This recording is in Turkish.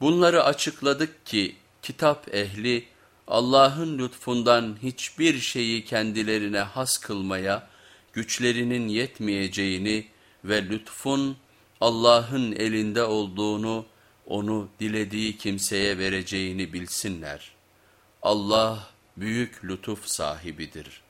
Bunları açıkladık ki kitap ehli Allah'ın lütfundan hiçbir şeyi kendilerine has kılmaya güçlerinin yetmeyeceğini ve lütfun Allah'ın elinde olduğunu onu dilediği kimseye vereceğini bilsinler. Allah büyük lütuf sahibidir.''